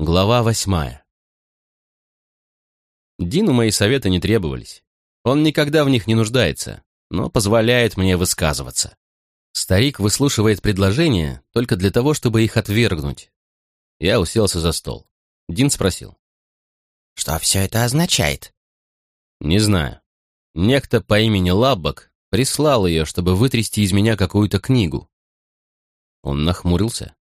Глава восьмая. Дину мои советы не требовались. Он никогда в них не нуждается, но позволяет мне высказываться. Старик выслушивает предложения только для того, чтобы их отвергнуть. Я уселся за стол. Дин спросил. «Что все это означает?» «Не знаю. Некто по имени Лаббок прислал ее, чтобы вытрясти из меня какую-то книгу». Он нахмурился.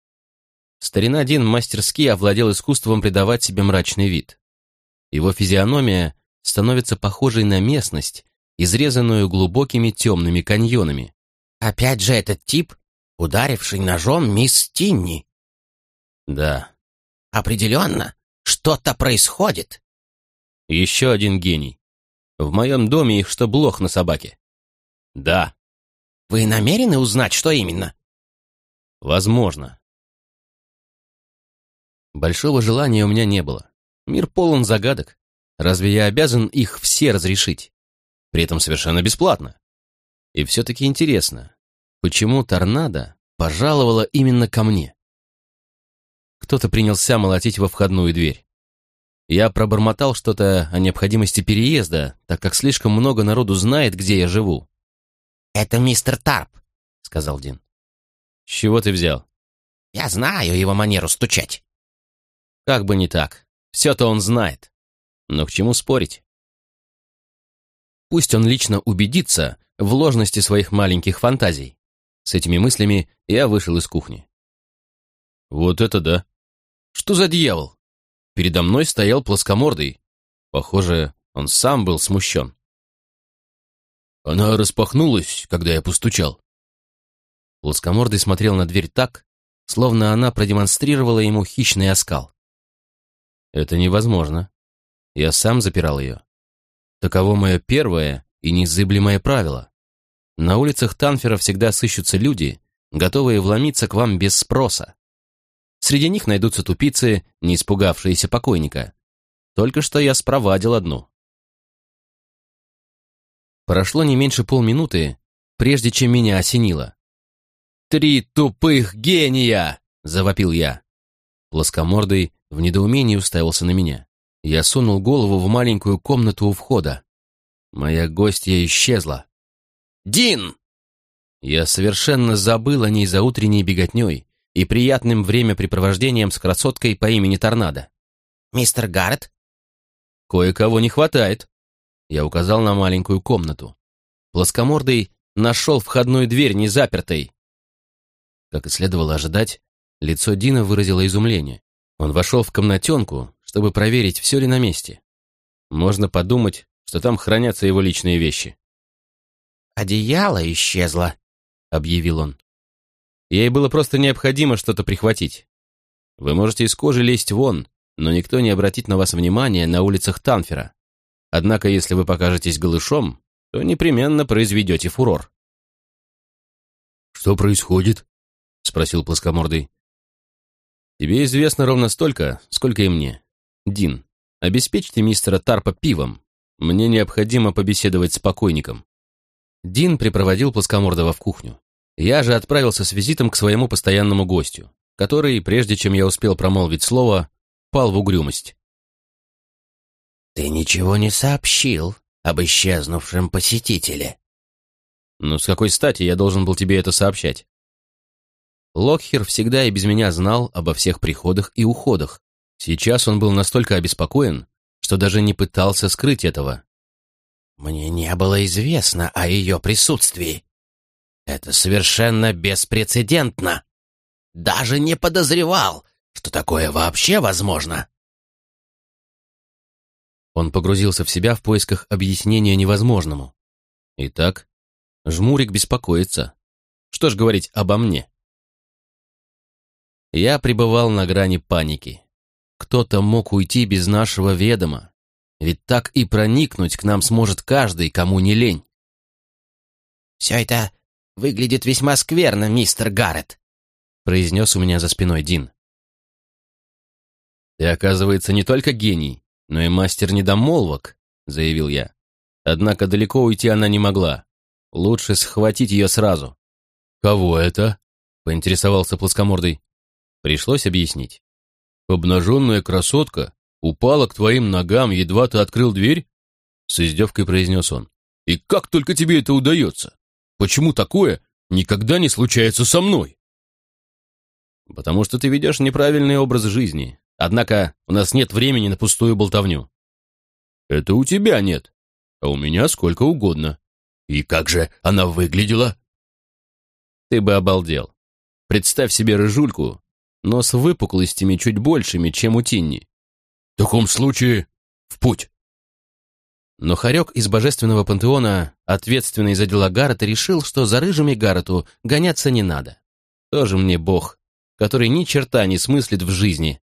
Старина Дин мастерски овладел искусством придавать себе мрачный вид. Его физиономия становится похожей на местность, изрезанную глубокими темными каньонами. «Опять же этот тип, ударивший ножом мисс Тинни?» «Да». «Определенно, что-то происходит». «Еще один гений. В моем доме их что блох на собаке». «Да». «Вы намерены узнать, что именно?» «Возможно. Большого желания у меня не было. Мир полон загадок. Разве я обязан их все разрешить? При этом совершенно бесплатно. И все-таки интересно, почему торнадо пожаловала именно ко мне? Кто-то принялся молотить во входную дверь. Я пробормотал что-то о необходимости переезда, так как слишком много народу знает, где я живу. «Это мистер Тарп», — сказал Дин. «С чего ты взял?» «Я знаю его манеру стучать». Как бы не так. Все-то он знает. Но к чему спорить? Пусть он лично убедится в ложности своих маленьких фантазий. С этими мыслями я вышел из кухни. Вот это да! Что за дьявол? Передо мной стоял плоскомордый. Похоже, он сам был смущен. Она распахнулась, когда я постучал. Плоскомордый смотрел на дверь так, словно она продемонстрировала ему хищный оскал. Это невозможно. Я сам запирал ее. Таково мое первое и незыблемое правило. На улицах Танфера всегда сыщутся люди, готовые вломиться к вам без спроса. Среди них найдутся тупицы, не испугавшиеся покойника. Только что я спровадил одну. Прошло не меньше полминуты, прежде чем меня осенило. «Три тупых гения!» — завопил я. Плоскомордый в недоумении уставился на меня. Я сунул голову в маленькую комнату у входа. Моя гостья исчезла. «Дин!» Я совершенно забыл о ней за утренней беготней и приятным времяпрепровождением с красоткой по имени Торнадо. «Мистер Гаррет?» «Кое-кого не хватает». Я указал на маленькую комнату. Плоскомордый нашел входную дверь незапертой. Как и следовало ожидать, лицо Дина выразило изумление. Он вошел в комнатенку, чтобы проверить, все ли на месте. Можно подумать, что там хранятся его личные вещи. «Одеяло исчезло», — объявил он. Ей было просто необходимо что-то прихватить. Вы можете из кожи лезть вон, но никто не обратит на вас внимания на улицах Танфера. Однако, если вы покажетесь голышом, то непременно произведете фурор. «Что происходит?» — спросил плоскомордый. Тебе известно ровно столько, сколько и мне. Дин, обеспечьте мистера Тарпа пивом. Мне необходимо побеседовать с покойником. Дин припроводил плоскомордого в кухню. Я же отправился с визитом к своему постоянному гостю, который, прежде чем я успел промолвить слово, пал в угрюмость. «Ты ничего не сообщил об исчезнувшем посетителе». «Ну, с какой стати я должен был тебе это сообщать?» Локхер всегда и без меня знал обо всех приходах и уходах. Сейчас он был настолько обеспокоен, что даже не пытался скрыть этого. «Мне не было известно о ее присутствии. Это совершенно беспрецедентно. Даже не подозревал, что такое вообще возможно». Он погрузился в себя в поисках объяснения невозможному. Итак, жмурик беспокоится. Что ж говорить обо мне? Я пребывал на грани паники. Кто-то мог уйти без нашего ведома. Ведь так и проникнуть к нам сможет каждый, кому не лень. «Все это выглядит весьма скверно, мистер Гаррет», произнес у меня за спиной Дин. «Ты, оказывается, не только гений, но и мастер недомолвок», — заявил я. Однако далеко уйти она не могла. Лучше схватить ее сразу. «Кого это?» — поинтересовался плоскомордый. Пришлось объяснить. Обнаженная красотка упала к твоим ногам, едва ты открыл дверь? С издевкой произнес он. И как только тебе это удается? Почему такое никогда не случается со мной? Потому что ты ведешь неправильный образ жизни. Однако у нас нет времени на пустую болтовню. Это у тебя нет, а у меня сколько угодно. И как же она выглядела? Ты бы обалдел. Представь себе рыжульку, но с выпуклостями чуть большими, чем у Тинни. В таком случае в путь. Но Харек из Божественного Пантеона, ответственный за дела Гаррета, решил, что за рыжими Гаррету гоняться не надо. Тоже мне бог, который ни черта не смыслит в жизни,